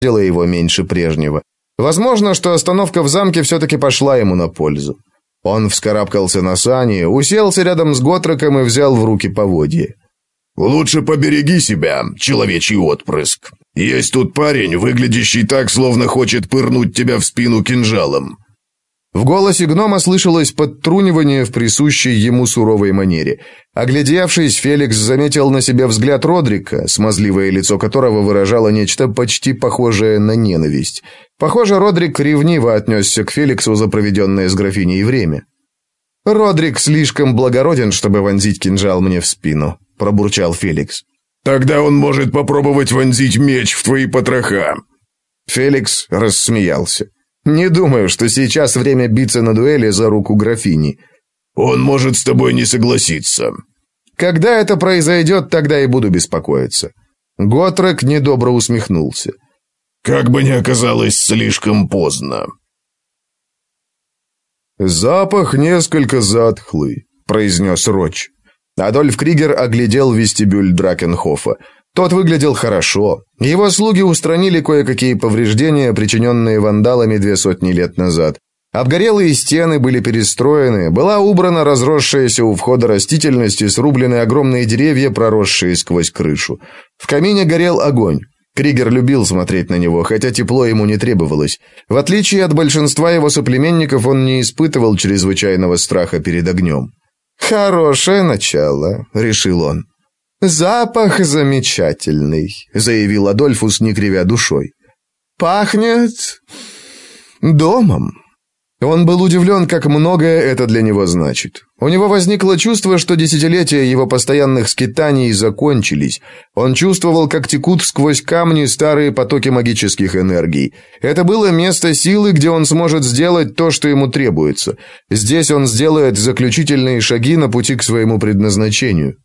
дело его меньше прежнего. Возможно, что остановка в замке все-таки пошла ему на пользу. Он вскарабкался на сани, уселся рядом с Готроком и взял в руки поводье. «Лучше побереги себя, человечий отпрыск. Есть тут парень, выглядящий так, словно хочет пырнуть тебя в спину кинжалом». В голосе гнома слышалось подтрунивание в присущей ему суровой манере. Оглядевшись, Феликс заметил на себе взгляд Родрика, смазливое лицо которого выражало нечто почти похожее на ненависть. Похоже, Родрик ревниво отнесся к Феликсу за проведенное с графиней время. «Родрик слишком благороден, чтобы вонзить кинжал мне в спину», – пробурчал Феликс. «Тогда он может попробовать вонзить меч в твои потроха». Феликс рассмеялся. Не думаю, что сейчас время биться на дуэли за руку графини. Он может с тобой не согласиться. Когда это произойдет, тогда и буду беспокоиться. Готрек недобро усмехнулся. Как бы ни оказалось слишком поздно. Запах несколько затхлый, произнес Роч. Адольф Кригер оглядел вестибюль Дракенхофа. Тот выглядел хорошо. Его слуги устранили кое-какие повреждения, причиненные вандалами две сотни лет назад. Обгорелые стены были перестроены, была убрана разросшаяся у входа растительность и срублены огромные деревья, проросшие сквозь крышу. В камине горел огонь. Кригер любил смотреть на него, хотя тепло ему не требовалось. В отличие от большинства его соплеменников, он не испытывал чрезвычайного страха перед огнем. «Хорошее начало», — решил он. «Запах замечательный», — заявил Адольфус, не кривя душой. «Пахнет... домом». Он был удивлен, как многое это для него значит. У него возникло чувство, что десятилетия его постоянных скитаний закончились. Он чувствовал, как текут сквозь камни старые потоки магических энергий. Это было место силы, где он сможет сделать то, что ему требуется. Здесь он сделает заключительные шаги на пути к своему предназначению.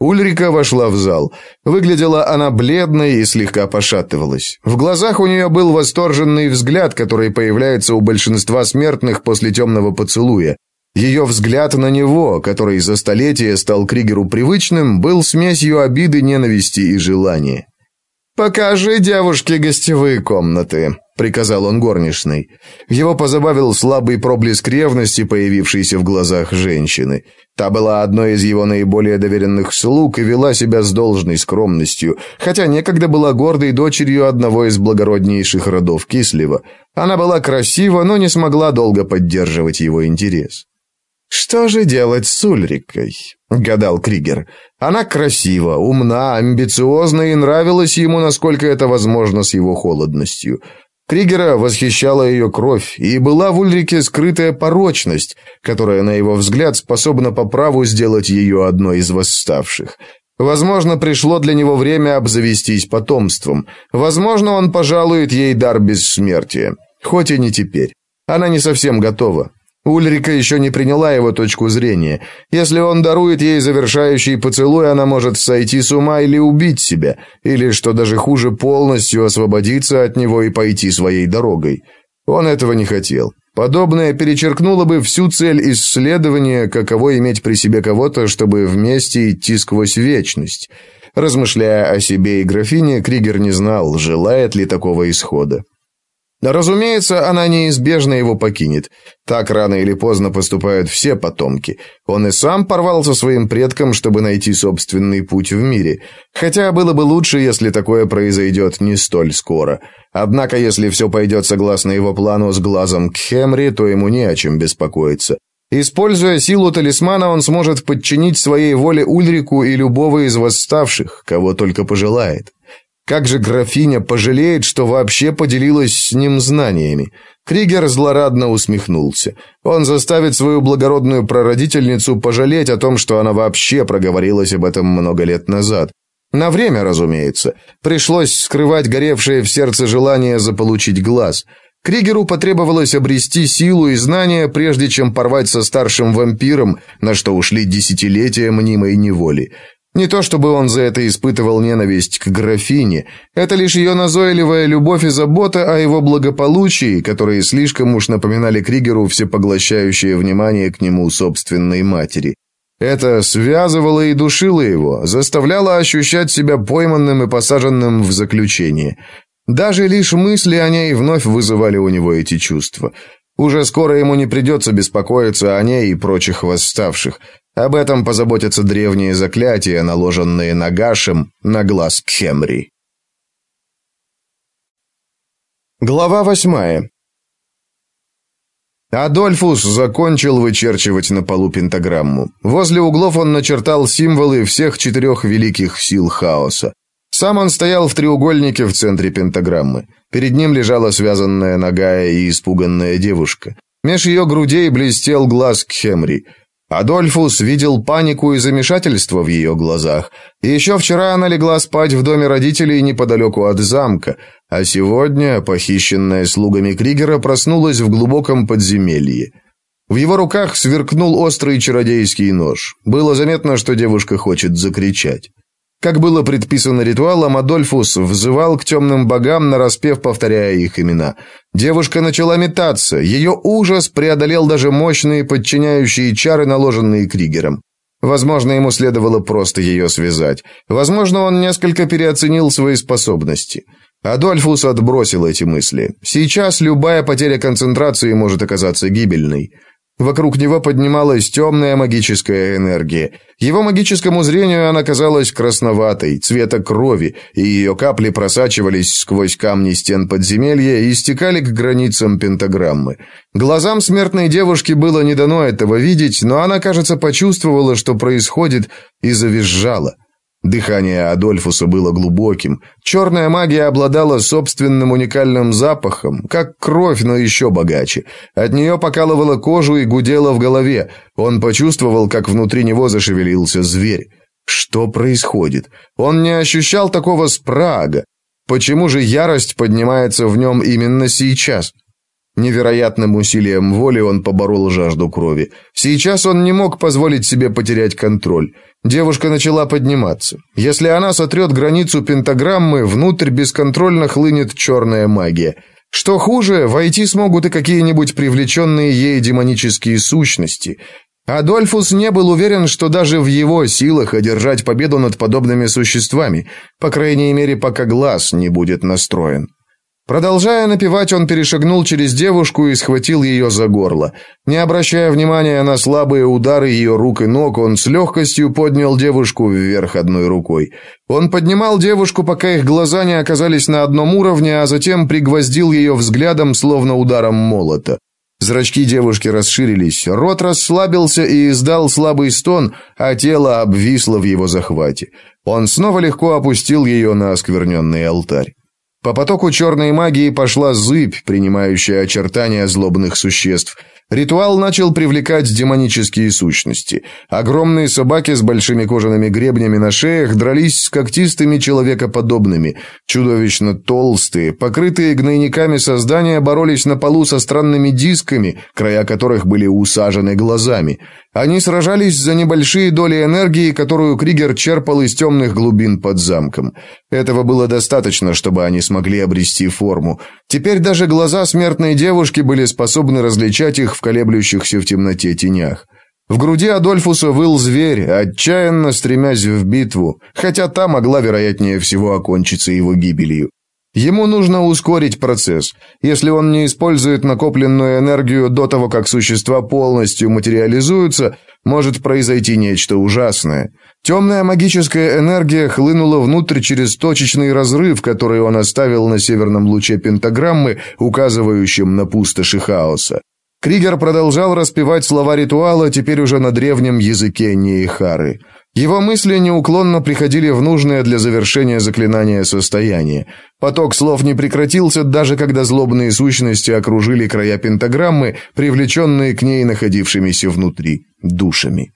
Ульрика вошла в зал. Выглядела она бледной и слегка пошатывалась. В глазах у нее был восторженный взгляд, который появляется у большинства смертных после темного поцелуя. Ее взгляд на него, который за столетия стал Кригеру привычным, был смесью обиды, ненависти и желания. «Покажи девушке гостевые комнаты», — приказал он горничной. Его позабавил слабый проблеск ревности, появившийся в глазах женщины. Та была одной из его наиболее доверенных слуг и вела себя с должной скромностью, хотя некогда была гордой дочерью одного из благороднейших родов Кислева. Она была красива, но не смогла долго поддерживать его интерес. «Что же делать с Ульрикой?» — гадал Кригер. «Она красива, умна, амбициозна и нравилась ему, насколько это возможно с его холодностью. Кригера восхищала ее кровь, и была в Ульрике скрытая порочность, которая, на его взгляд, способна по праву сделать ее одной из восставших». Возможно, пришло для него время обзавестись потомством. Возможно, он пожалует ей дар бессмертия. Хоть и не теперь. Она не совсем готова. Ульрика еще не приняла его точку зрения. Если он дарует ей завершающий поцелуй, она может сойти с ума или убить себя, или, что даже хуже, полностью освободиться от него и пойти своей дорогой. Он этого не хотел. Подобное перечеркнуло бы всю цель исследования, каково иметь при себе кого-то, чтобы вместе идти сквозь вечность. Размышляя о себе и графине, Кригер не знал, желает ли такого исхода. Разумеется, она неизбежно его покинет. Так рано или поздно поступают все потомки. Он и сам порвался своим предкам, чтобы найти собственный путь в мире. Хотя было бы лучше, если такое произойдет не столь скоро. Однако, если все пойдет согласно его плану с глазом к Хемри, то ему не о чем беспокоиться. Используя силу талисмана, он сможет подчинить своей воле Ульрику и любого из восставших, кого только пожелает. Как же графиня пожалеет, что вообще поделилась с ним знаниями? Кригер злорадно усмехнулся. Он заставит свою благородную прародительницу пожалеть о том, что она вообще проговорилась об этом много лет назад. На время, разумеется. Пришлось скрывать горевшее в сердце желание заполучить глаз. Кригеру потребовалось обрести силу и знания, прежде чем порвать со старшим вампиром, на что ушли десятилетия мнимой неволи. Не то чтобы он за это испытывал ненависть к графине, это лишь ее назойливая любовь и забота о его благополучии, которые слишком уж напоминали Кригеру всепоглощающее внимание к нему собственной матери. Это связывало и душило его, заставляло ощущать себя пойманным и посаженным в заключение. Даже лишь мысли о ней вновь вызывали у него эти чувства. Уже скоро ему не придется беспокоиться о ней и прочих восставших. Об этом позаботятся древние заклятия, наложенные Нагашем на глаз Кхемри. Глава восьмая. Адольфус закончил вычерчивать на полу пентаграмму. Возле углов он начертал символы всех четырех великих сил хаоса. Сам он стоял в треугольнике в центре пентаграммы. Перед ним лежала связанная ногая и испуганная девушка. Меж ее грудей блестел глаз Кхемри – Адольфус видел панику и замешательство в ее глазах. Еще вчера она легла спать в доме родителей неподалеку от замка, а сегодня, похищенная слугами Кригера, проснулась в глубоком подземелье. В его руках сверкнул острый чародейский нож. Было заметно, что девушка хочет закричать. Как было предписано ритуалом, Адольфус взывал к темным богам, нараспев повторяя их имена. Девушка начала метаться, ее ужас преодолел даже мощные подчиняющие чары, наложенные Кригером. Возможно, ему следовало просто ее связать. Возможно, он несколько переоценил свои способности. Адольфус отбросил эти мысли. Сейчас любая потеря концентрации может оказаться гибельной. Вокруг него поднималась темная магическая энергия. Его магическому зрению она казалась красноватой, цвета крови, и ее капли просачивались сквозь камни стен подземелья и стекали к границам пентаграммы. Глазам смертной девушки было не дано этого видеть, но она, кажется, почувствовала, что происходит, и завизжала. Дыхание Адольфуса было глубоким. Черная магия обладала собственным уникальным запахом, как кровь, но еще богаче. От нее покалывала кожу и гудела в голове. Он почувствовал, как внутри него зашевелился зверь. Что происходит? Он не ощущал такого спрага. Почему же ярость поднимается в нем именно сейчас? Невероятным усилием воли он поборол жажду крови. Сейчас он не мог позволить себе потерять контроль. Девушка начала подниматься. Если она сотрет границу пентаграммы, внутрь бесконтрольно хлынет черная магия. Что хуже, войти смогут и какие-нибудь привлеченные ей демонические сущности. Адольфус не был уверен, что даже в его силах одержать победу над подобными существами, по крайней мере, пока глаз не будет настроен. Продолжая напевать, он перешагнул через девушку и схватил ее за горло. Не обращая внимания на слабые удары ее рук и ног, он с легкостью поднял девушку вверх одной рукой. Он поднимал девушку, пока их глаза не оказались на одном уровне, а затем пригвоздил ее взглядом, словно ударом молота. Зрачки девушки расширились, рот расслабился и издал слабый стон, а тело обвисло в его захвате. Он снова легко опустил ее на оскверненный алтарь. По потоку черной магии пошла зыбь, принимающая очертания злобных существ – Ритуал начал привлекать демонические сущности. Огромные собаки с большими кожаными гребнями на шеях дрались с когтистыми человекоподобными. Чудовищно толстые, покрытые гнойниками создания боролись на полу со странными дисками, края которых были усажены глазами. Они сражались за небольшие доли энергии, которую Кригер черпал из темных глубин под замком. Этого было достаточно, чтобы они смогли обрести форму. Теперь даже глаза смертной девушки были способны различать их в колеблющихся в темноте тенях. В груди Адольфуса выл зверь, отчаянно стремясь в битву, хотя та могла, вероятнее всего, окончиться его гибелью. Ему нужно ускорить процесс. Если он не использует накопленную энергию до того, как существа полностью материализуются, может произойти нечто ужасное. Темная магическая энергия хлынула внутрь через точечный разрыв, который он оставил на северном луче пентаграммы, указывающем на пустоши хаоса. Кригер продолжал распевать слова ритуала, теперь уже на древнем языке Нейхары. Его мысли неуклонно приходили в нужное для завершения заклинания состояние. Поток слов не прекратился, даже когда злобные сущности окружили края пентаграммы, привлеченные к ней находившимися внутри душами.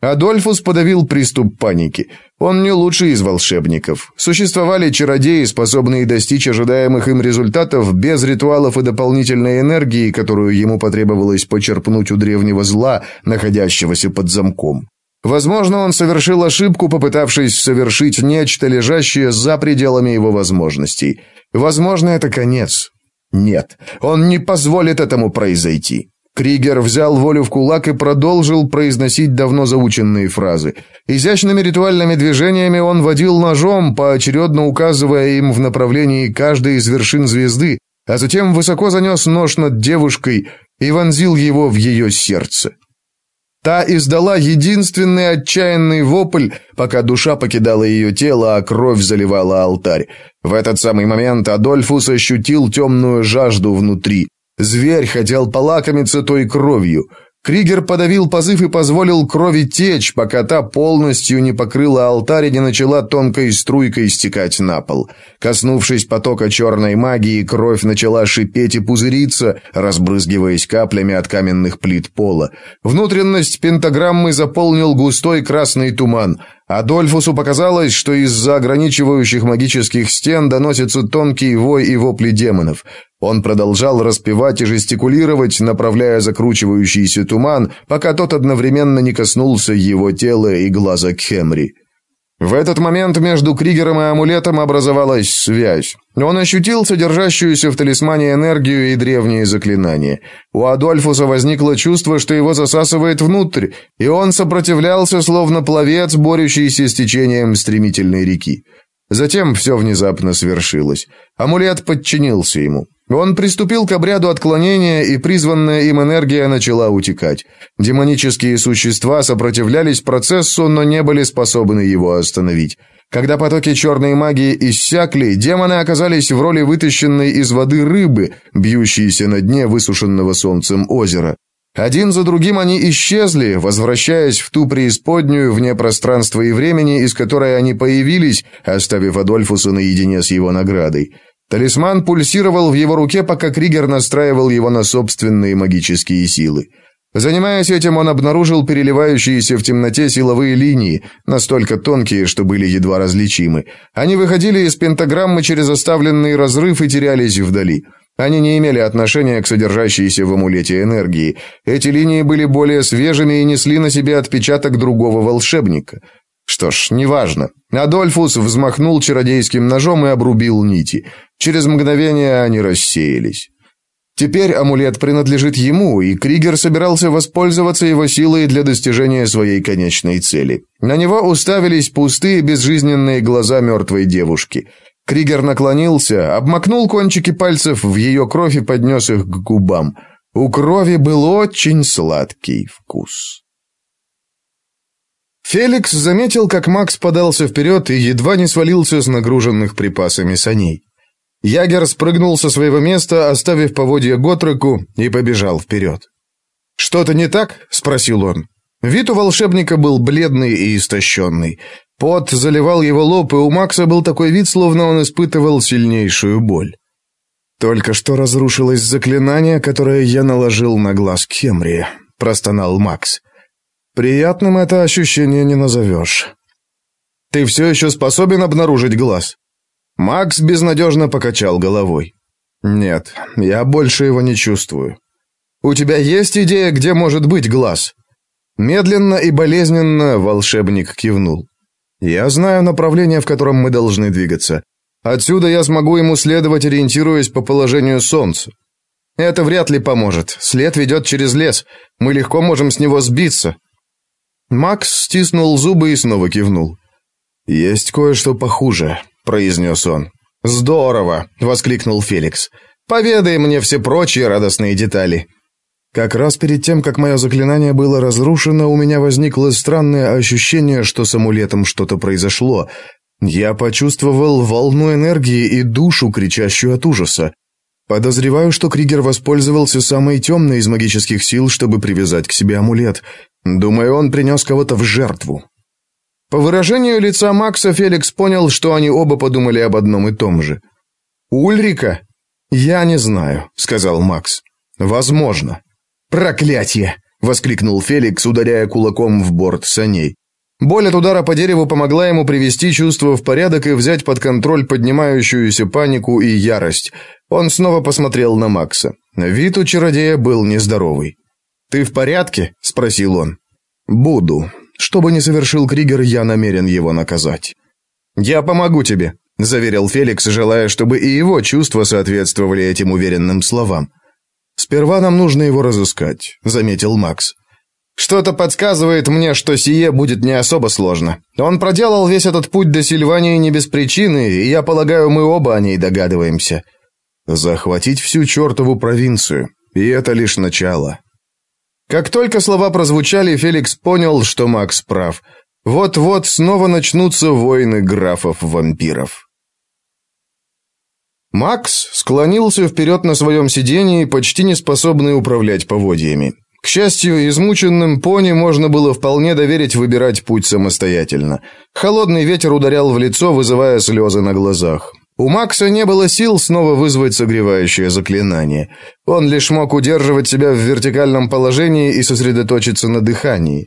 Адольфус подавил приступ паники. Он не лучший из волшебников. Существовали чародеи, способные достичь ожидаемых им результатов без ритуалов и дополнительной энергии, которую ему потребовалось почерпнуть у древнего зла, находящегося под замком. Возможно, он совершил ошибку, попытавшись совершить нечто, лежащее за пределами его возможностей. Возможно, это конец. Нет, он не позволит этому произойти. Кригер взял волю в кулак и продолжил произносить давно заученные фразы. Изящными ритуальными движениями он водил ножом, поочередно указывая им в направлении каждой из вершин звезды, а затем высоко занес нож над девушкой и вонзил его в ее сердце. Та издала единственный отчаянный вопль, пока душа покидала ее тело, а кровь заливала алтарь. В этот самый момент Адольфус ощутил темную жажду внутри. Зверь хотел полакомиться той кровью. Кригер подавил позыв и позволил крови течь, пока та полностью не покрыла алтарь и не начала тонкой струйкой стекать на пол. Коснувшись потока черной магии, кровь начала шипеть и пузыриться, разбрызгиваясь каплями от каменных плит пола. Внутренность пентаграммы заполнил густой красный туман. Адольфусу показалось, что из-за ограничивающих магических стен доносится тонкий вой и вопли демонов. Он продолжал распевать и жестикулировать, направляя закручивающийся туман, пока тот одновременно не коснулся его тела и глаза Кхемри. В этот момент между Кригером и амулетом образовалась связь. Он ощутил содержащуюся в талисмане энергию и древние заклинания. У Адольфуса возникло чувство, что его засасывает внутрь, и он сопротивлялся, словно пловец, борющийся с течением стремительной реки. Затем все внезапно свершилось. Амулет подчинился ему. Он приступил к обряду отклонения, и призванная им энергия начала утекать. Демонические существа сопротивлялись процессу, но не были способны его остановить. Когда потоки черной магии иссякли, демоны оказались в роли вытащенной из воды рыбы, бьющейся на дне высушенного солнцем озера. Один за другим они исчезли, возвращаясь в ту преисподнюю вне пространства и времени, из которой они появились, оставив Адольфуса наедине с его наградой. Талисман пульсировал в его руке, пока Кригер настраивал его на собственные магические силы. Занимаясь этим, он обнаружил переливающиеся в темноте силовые линии, настолько тонкие, что были едва различимы. Они выходили из пентаграммы через оставленный разрыв и терялись вдали. Они не имели отношения к содержащейся в амулете энергии. Эти линии были более свежими и несли на себе отпечаток другого волшебника. Что ж, неважно. Адольфус взмахнул чародейским ножом и обрубил нити. Через мгновение они рассеялись. Теперь амулет принадлежит ему, и Кригер собирался воспользоваться его силой для достижения своей конечной цели. На него уставились пустые безжизненные глаза мертвой девушки. Кригер наклонился, обмакнул кончики пальцев в ее кровь и поднес их к губам. У крови был очень сладкий вкус. Феликс заметил, как Макс подался вперед и едва не свалился с нагруженных припасами саней. Ягер спрыгнул со своего места, оставив поводья Готреку, и побежал вперед. «Что-то не так?» — спросил он. Вид у волшебника был бледный и истощенный. Пот заливал его лоб, и у Макса был такой вид, словно он испытывал сильнейшую боль. «Только что разрушилось заклинание, которое я наложил на глаз Кемри», — простонал Макс. Приятным это ощущение не назовешь. Ты все еще способен обнаружить глаз? Макс безнадежно покачал головой. Нет, я больше его не чувствую. У тебя есть идея, где может быть глаз? Медленно и болезненно волшебник кивнул. Я знаю направление, в котором мы должны двигаться. Отсюда я смогу ему следовать, ориентируясь по положению солнца. Это вряд ли поможет. След ведет через лес. Мы легко можем с него сбиться. Макс стиснул зубы и снова кивнул. «Есть кое-что похуже», — произнес он. «Здорово!» — воскликнул Феликс. «Поведай мне все прочие радостные детали». Как раз перед тем, как мое заклинание было разрушено, у меня возникло странное ощущение, что с амулетом что-то произошло. Я почувствовал волну энергии и душу, кричащую от ужаса. Подозреваю, что Кригер воспользовался самой темной из магических сил, чтобы привязать к себе амулет. Думаю, он принес кого-то в жертву. По выражению лица Макса Феликс понял, что они оба подумали об одном и том же. Ульрика? Я не знаю, сказал Макс. Возможно. Проклятие, воскликнул Феликс, ударяя кулаком в борт саней. Боль от удара по дереву помогла ему привести чувство в порядок и взять под контроль поднимающуюся панику и ярость. Он снова посмотрел на Макса. Вид у чародея был нездоровый. «Ты в порядке?» – спросил он. «Буду. Что бы ни совершил Кригер, я намерен его наказать». «Я помогу тебе», – заверил Феликс, желая, чтобы и его чувства соответствовали этим уверенным словам. Сперва нам нужно его разыскать, заметил Макс. Что-то подсказывает мне, что сие будет не особо сложно. Он проделал весь этот путь до Сильвании не без причины, и я полагаю, мы оба о ней догадываемся. Захватить всю чертову провинцию, и это лишь начало. Как только слова прозвучали, Феликс понял, что Макс прав. Вот-вот снова начнутся войны графов-вампиров. Макс склонился вперед на своем сидении, почти не способный управлять поводьями. К счастью, измученным пони можно было вполне доверить выбирать путь самостоятельно. Холодный ветер ударял в лицо, вызывая слезы на глазах. У Макса не было сил снова вызвать согревающее заклинание. Он лишь мог удерживать себя в вертикальном положении и сосредоточиться на дыхании.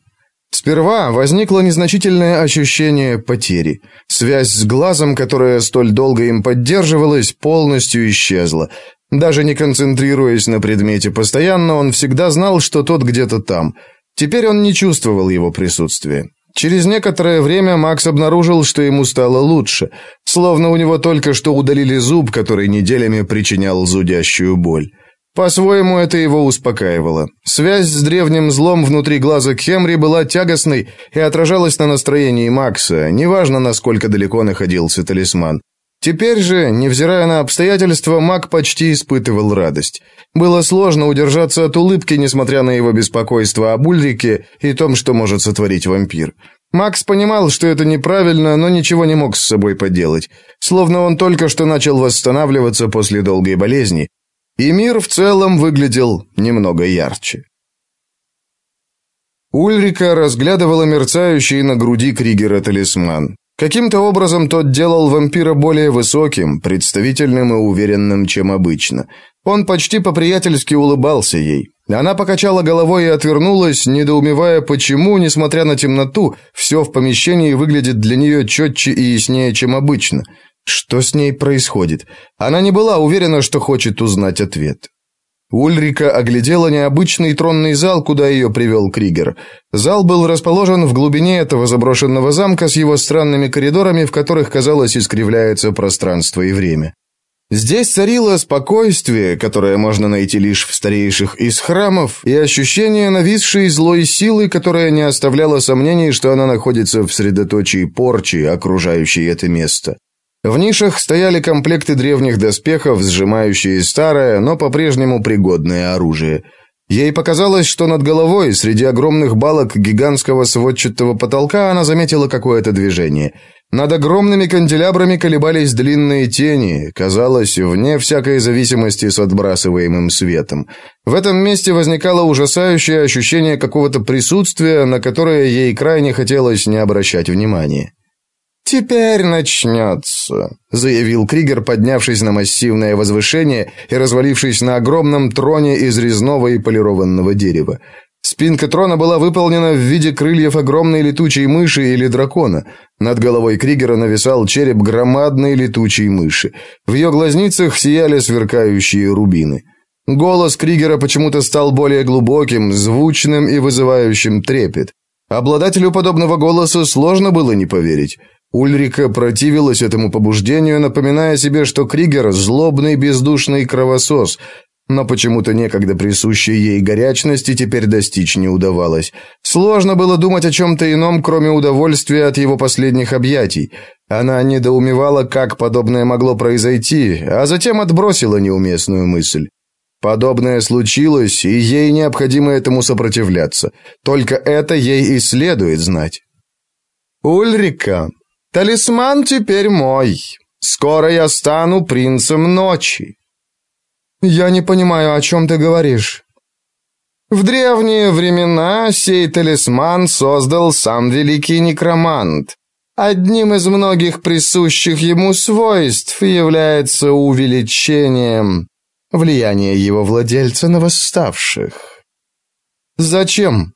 Сперва возникло незначительное ощущение потери. Связь с глазом, которая столь долго им поддерживалась, полностью исчезла. Даже не концентрируясь на предмете постоянно, он всегда знал, что тот где-то там. Теперь он не чувствовал его присутствия. Через некоторое время Макс обнаружил, что ему стало лучше, словно у него только что удалили зуб, который неделями причинял зудящую боль. По-своему это его успокаивало. Связь с древним злом внутри глаза Хемри была тягостной и отражалась на настроении Макса, неважно, насколько далеко находился талисман. Теперь же, невзирая на обстоятельства, Мак почти испытывал радость. Было сложно удержаться от улыбки, несмотря на его беспокойство об Ульрике и том, что может сотворить вампир. Макс понимал, что это неправильно, но ничего не мог с собой поделать. Словно он только что начал восстанавливаться после долгой болезни. И мир в целом выглядел немного ярче. Ульрика разглядывала мерцающий на груди Кригера талисман. Каким-то образом тот делал вампира более высоким, представительным и уверенным, чем обычно. Он почти по-приятельски улыбался ей. Она покачала головой и отвернулась, недоумевая, почему, несмотря на темноту, все в помещении выглядит для нее четче и яснее, чем обычно. Что с ней происходит? Она не была уверена, что хочет узнать ответ. Ульрика оглядела необычный тронный зал, куда ее привел Кригер. Зал был расположен в глубине этого заброшенного замка с его странными коридорами, в которых, казалось, искривляется пространство и время. Здесь царило спокойствие, которое можно найти лишь в старейших из храмов, и ощущение нависшей злой силы, которая не оставляла сомнений, что она находится в средоточии порчи, окружающей это место. В нишах стояли комплекты древних доспехов, сжимающие старое, но по-прежнему пригодное оружие. Ей показалось, что над головой, среди огромных балок гигантского сводчатого потолка, она заметила какое-то движение. Над огромными канделябрами колебались длинные тени, казалось, вне всякой зависимости с отбрасываемым светом. В этом месте возникало ужасающее ощущение какого-то присутствия, на которое ей крайне хотелось не обращать внимания. «Теперь начнется», — заявил Кригер, поднявшись на массивное возвышение и развалившись на огромном троне из резного и полированного дерева. Спинка трона была выполнена в виде крыльев огромной летучей мыши или дракона. Над головой Кригера нависал череп громадной летучей мыши. В ее глазницах сияли сверкающие рубины. Голос Кригера почему-то стал более глубоким, звучным и вызывающим трепет. Обладателю подобного голоса сложно было не поверить. Ульрика противилась этому побуждению, напоминая себе, что Кригер – злобный бездушный кровосос, но почему-то некогда присущей ей горячности теперь достичь не удавалось. Сложно было думать о чем-то ином, кроме удовольствия от его последних объятий. Она недоумевала, как подобное могло произойти, а затем отбросила неуместную мысль. Подобное случилось, и ей необходимо этому сопротивляться. Только это ей и следует знать. «Ульрика», Талисман теперь мой. Скоро я стану принцем ночи. Я не понимаю, о чем ты говоришь. В древние времена сей талисман создал сам великий некромант. Одним из многих присущих ему свойств является увеличением влияния его владельца на восставших. Зачем?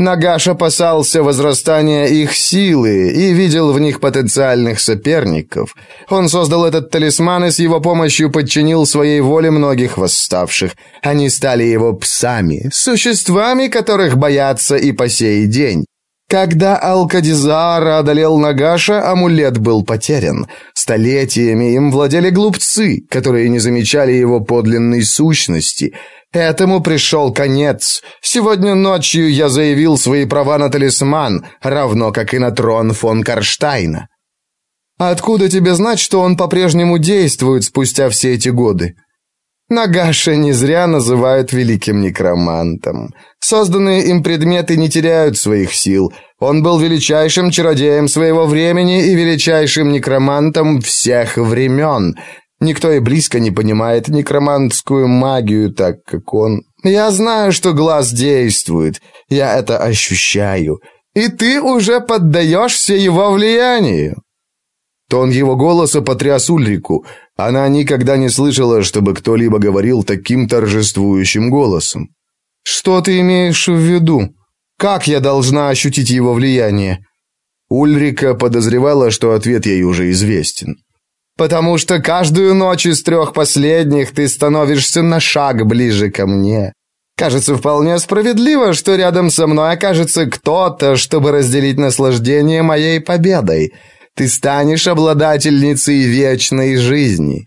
Нагаш опасался возрастания их силы и видел в них потенциальных соперников. Он создал этот талисман и с его помощью подчинил своей воле многих восставших. Они стали его псами, существами, которых боятся и по сей день. Когда Алкадизар одолел Нагаша, амулет был потерян. Столетиями им владели глупцы, которые не замечали его подлинной сущности. Этому пришел конец. Сегодня ночью я заявил свои права на талисман, равно как и на трон фон Карштайна. Откуда тебе знать, что он по-прежнему действует спустя все эти годы? Нагаша не зря называют великим некромантом. Созданные им предметы не теряют своих сил. Он был величайшим чародеем своего времени и величайшим некромантом всех времен. Никто и близко не понимает некромантскую магию так, как он. Я знаю, что глаз действует. Я это ощущаю. И ты уже поддаешься его влиянию. Тон его голоса потряс Ульрику. Она никогда не слышала, чтобы кто-либо говорил таким торжествующим голосом. «Что ты имеешь в виду? Как я должна ощутить его влияние?» Ульрика подозревала, что ответ ей уже известен. «Потому что каждую ночь из трех последних ты становишься на шаг ближе ко мне. Кажется вполне справедливо, что рядом со мной окажется кто-то, чтобы разделить наслаждение моей победой». Ты станешь обладательницей вечной жизни.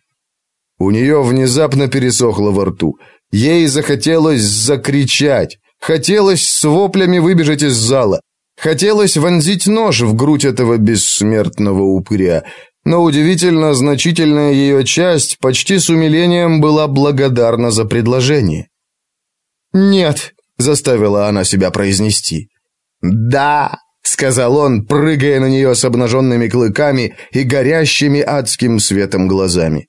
У нее внезапно пересохло во рту. Ей захотелось закричать, хотелось с воплями выбежать из зала, хотелось вонзить нож в грудь этого бессмертного упыря. Но удивительно значительная ее часть почти с умилением была благодарна за предложение. «Нет», — заставила она себя произнести. «Да», сказал он, прыгая на нее с обнаженными клыками и горящими адским светом глазами.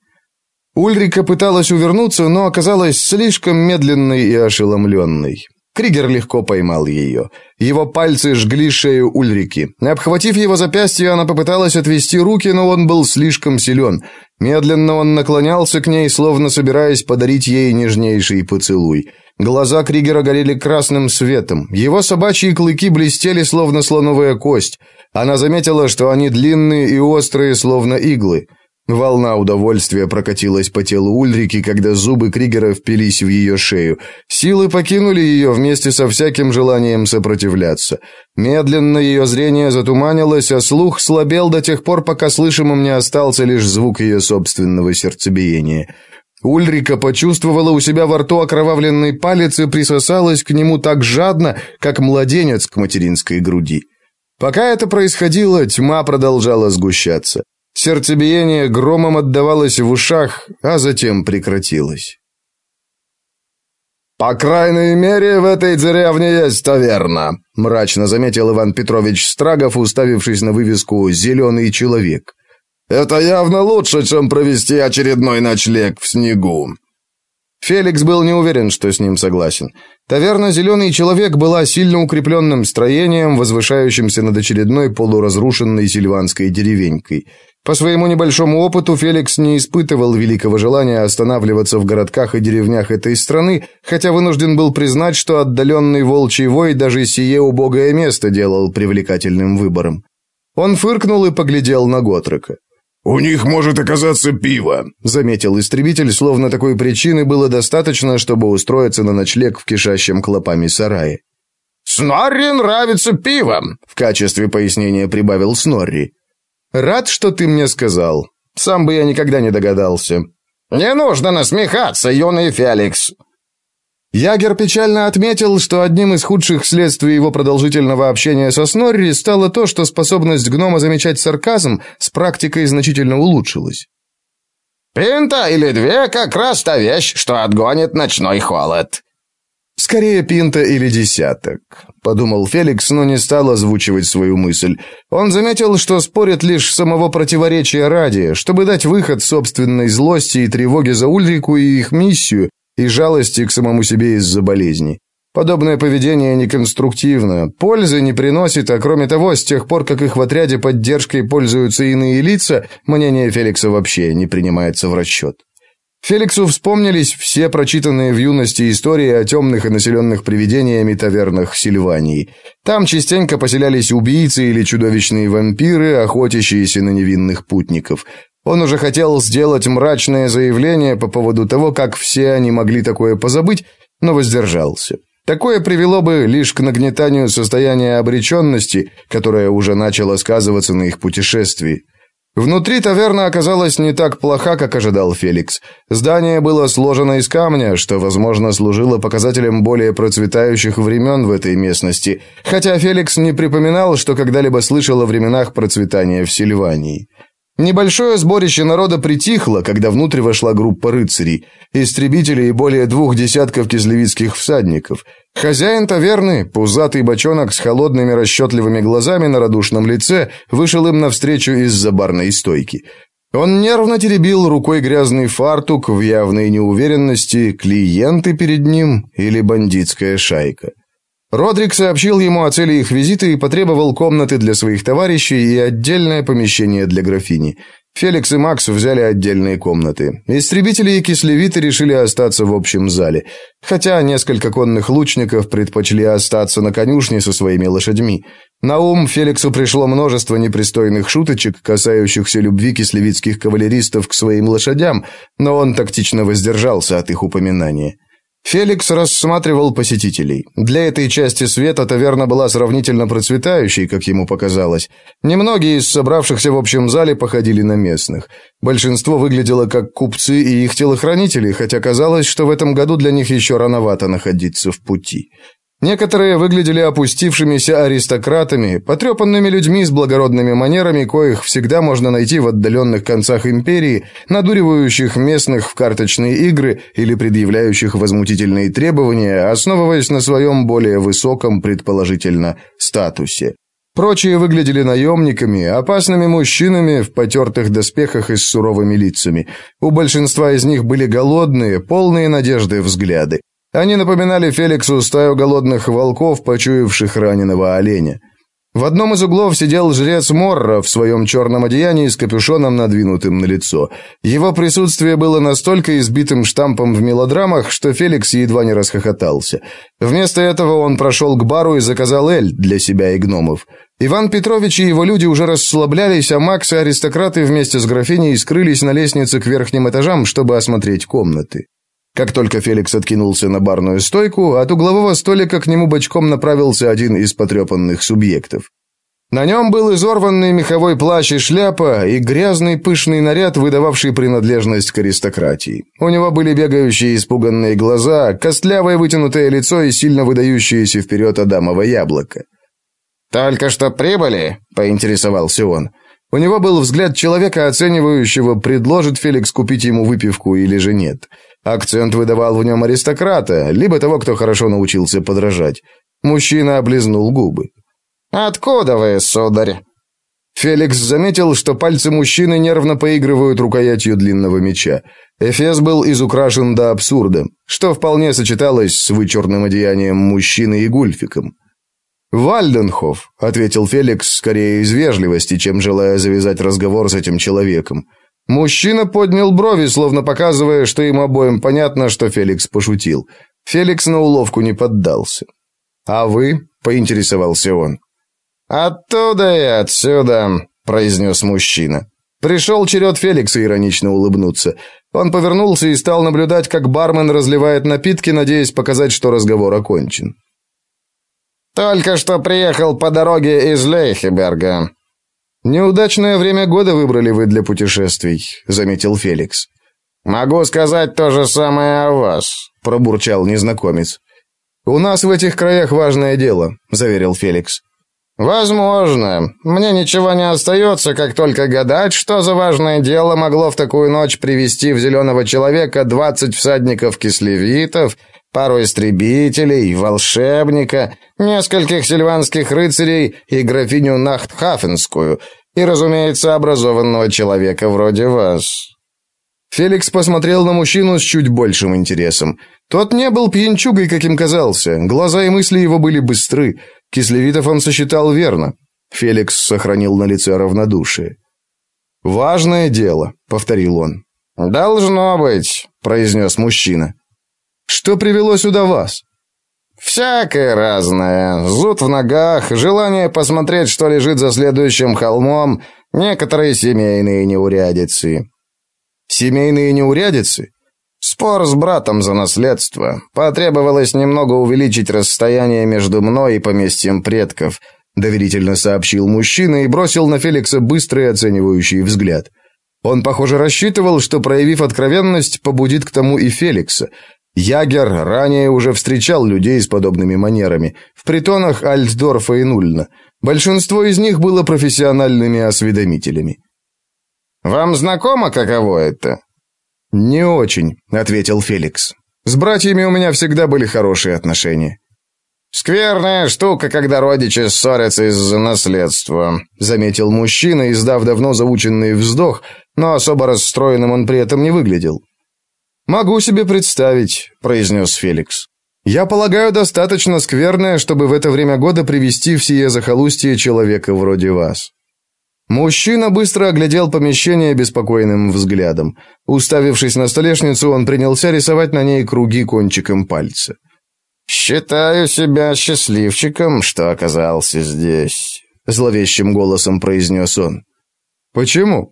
Ульрика пыталась увернуться, но оказалась слишком медленной и ошеломленной. Кригер легко поймал ее. Его пальцы жгли шею Ульрики. Обхватив его запястье, она попыталась отвести руки, но он был слишком силен. Медленно он наклонялся к ней, словно собираясь подарить ей нежнейший поцелуй. Глаза Кригера горели красным светом. Его собачьи клыки блестели, словно слоновая кость. Она заметила, что они длинные и острые, словно иглы. Волна удовольствия прокатилась по телу Ульрики, когда зубы Кригера впились в ее шею. Силы покинули ее вместе со всяким желанием сопротивляться. Медленно ее зрение затуманилось, а слух слабел до тех пор, пока слышимым не остался лишь звук ее собственного сердцебиения. Ульрика почувствовала у себя во рту окровавленный палец и присосалась к нему так жадно, как младенец к материнской груди. Пока это происходило, тьма продолжала сгущаться. Сердцебиение громом отдавалось в ушах, а затем прекратилось. «По крайней мере, в этой деревне есть таверна», мрачно заметил Иван Петрович Страгов, уставившись на вывеску «Зеленый человек». Это явно лучше, чем провести очередной ночлег в снегу. Феликс был не уверен, что с ним согласен. Таверна «Зеленый человек» была сильно укрепленным строением, возвышающимся над очередной полуразрушенной сильванской деревенькой. По своему небольшому опыту Феликс не испытывал великого желания останавливаться в городках и деревнях этой страны, хотя вынужден был признать, что отдаленный волчий вой даже сие убогое место делал привлекательным выбором. Он фыркнул и поглядел на Готрека. «У них может оказаться пиво», — заметил истребитель, словно такой причины было достаточно, чтобы устроиться на ночлег в кишащем клопами сарае. «Снорри нравится пиво», — в качестве пояснения прибавил Снорри. «Рад, что ты мне сказал. Сам бы я никогда не догадался». «Не нужно насмехаться, юный Феликс», Ягер печально отметил, что одним из худших следствий его продолжительного общения со Снорри стало то, что способность гнома замечать сарказм с практикой значительно улучшилась. «Пинта или две как раз та вещь, что отгонит ночной холод». «Скорее пинта или десяток», — подумал Феликс, но не стал озвучивать свою мысль. Он заметил, что спорит лишь самого противоречия ради, чтобы дать выход собственной злости и тревоге за Ульрику и их миссию, и жалости к самому себе из-за болезни. Подобное поведение неконструктивно, пользы не приносит, а кроме того, с тех пор, как их в отряде поддержкой пользуются иные лица, мнение Феликса вообще не принимается в расчет. Феликсу вспомнились все прочитанные в юности истории о темных и населенных привидениями тавернах Сильвании. Там частенько поселялись убийцы или чудовищные вампиры, охотящиеся на невинных путников. Он уже хотел сделать мрачное заявление по поводу того, как все они могли такое позабыть, но воздержался. Такое привело бы лишь к нагнетанию состояния обреченности, которое уже начало сказываться на их путешествии. Внутри таверна оказалась не так плоха, как ожидал Феликс. Здание было сложено из камня, что, возможно, служило показателем более процветающих времен в этой местности, хотя Феликс не припоминал, что когда-либо слышал о временах процветания в Сильвании. Небольшое сборище народа притихло, когда внутрь вошла группа рыцарей, истребителей и более двух десятков кизлевицких всадников. Хозяин таверны, пузатый бочонок с холодными расчетливыми глазами на радушном лице, вышел им навстречу из-за барной стойки. Он нервно теребил рукой грязный фартук в явной неуверенности, клиенты перед ним или бандитская шайка. Родрик сообщил ему о цели их визита и потребовал комнаты для своих товарищей и отдельное помещение для графини. Феликс и Макс взяли отдельные комнаты. Истребители и кислевиты решили остаться в общем зале, хотя несколько конных лучников предпочли остаться на конюшне со своими лошадьми. На ум Феликсу пришло множество непристойных шуточек, касающихся любви кислевицких кавалеристов к своим лошадям, но он тактично воздержался от их упоминания. Феликс рассматривал посетителей. Для этой части света таверна была сравнительно процветающей, как ему показалось. Немногие из собравшихся в общем зале походили на местных. Большинство выглядело как купцы и их телохранители, хотя казалось, что в этом году для них еще рановато находиться в пути. Некоторые выглядели опустившимися аристократами, потрепанными людьми с благородными манерами, коих всегда можно найти в отдаленных концах империи, надуривающих местных в карточные игры или предъявляющих возмутительные требования, основываясь на своем более высоком, предположительно, статусе. Прочие выглядели наемниками, опасными мужчинами в потертых доспехах и с суровыми лицами. У большинства из них были голодные, полные надежды взгляды. Они напоминали Феликсу стаю голодных волков, почуявших раненого оленя. В одном из углов сидел жрец Морра в своем черном одеянии с капюшоном, надвинутым на лицо. Его присутствие было настолько избитым штампом в мелодрамах, что Феликс едва не расхохотался. Вместо этого он прошел к бару и заказал эль для себя и гномов. Иван Петрович и его люди уже расслаблялись, а Макс и аристократы вместе с графиней скрылись на лестнице к верхним этажам, чтобы осмотреть комнаты. Как только Феликс откинулся на барную стойку, от углового столика к нему бочком направился один из потрепанных субъектов. На нем был изорванный меховой плащ и шляпа и грязный пышный наряд, выдававший принадлежность к аристократии. У него были бегающие испуганные глаза, костлявое вытянутое лицо и сильно выдающееся вперед адамово яблоко. «Только что прибыли?» — поинтересовался он. У него был взгляд человека, оценивающего, предложит Феликс купить ему выпивку или же нет. Акцент выдавал в нем аристократа, либо того, кто хорошо научился подражать. Мужчина облизнул губы. «Откуда вы, сударь?» Феликс заметил, что пальцы мужчины нервно поигрывают рукоятью длинного меча. Эфес был изукрашен до абсурда, что вполне сочеталось с вычурным одеянием мужчины и гульфиком. «Вальденхоф», — ответил Феликс скорее из вежливости, чем желая завязать разговор с этим человеком. Мужчина поднял брови, словно показывая, что им обоим понятно, что Феликс пошутил. Феликс на уловку не поддался. «А вы?» — поинтересовался он. «Оттуда и отсюда», — произнес мужчина. Пришел черед Феликса иронично улыбнуться. Он повернулся и стал наблюдать, как бармен разливает напитки, надеясь показать, что разговор окончен. «Только что приехал по дороге из Лейхеберга», «Неудачное время года выбрали вы для путешествий», — заметил Феликс. «Могу сказать то же самое о вас», — пробурчал незнакомец. «У нас в этих краях важное дело», — заверил Феликс. «Возможно. Мне ничего не остается, как только гадать, что за важное дело могло в такую ночь привести в зеленого человека двадцать всадников-кислевитов, пару истребителей, волшебника, нескольких сильванских рыцарей и графиню Нахтхафенскую, и, разумеется, образованного человека вроде вас». Феликс посмотрел на мужчину с чуть большим интересом. Тот не был пьянчугой, каким казался. Глаза и мысли его были быстры. Кислевитов он сосчитал верно. Феликс сохранил на лице равнодушие. «Важное дело», — повторил он. «Должно быть», — произнес мужчина. Что привело сюда вас? Всякое разное. Зуд в ногах, желание посмотреть, что лежит за следующим холмом, некоторые семейные неурядицы. Семейные неурядицы? Спор с братом за наследство. Потребовалось немного увеличить расстояние между мной и поместьем предков. — доверительно сообщил мужчина и бросил на Феликса быстрый оценивающий взгляд. Он, похоже, рассчитывал, что, проявив откровенность, побудит к тому и Феликса. Ягер ранее уже встречал людей с подобными манерами в притонах Альтдорфа и Нульна. Большинство из них было профессиональными осведомителями. «Вам знакомо, каково это?» «Не очень», — ответил Феликс. «С братьями у меня всегда были хорошие отношения». «Скверная штука, когда родичи ссорятся из-за наследства», — заметил мужчина, издав давно заученный вздох, но особо расстроенным он при этом не выглядел. «Могу себе представить», — произнес Феликс. «Я полагаю, достаточно скверное, чтобы в это время года привести в сие захолустье человека вроде вас». Мужчина быстро оглядел помещение беспокойным взглядом. Уставившись на столешницу, он принялся рисовать на ней круги кончиком пальца. «Считаю себя счастливчиком, что оказался здесь», — зловещим голосом произнес он. «Почему?»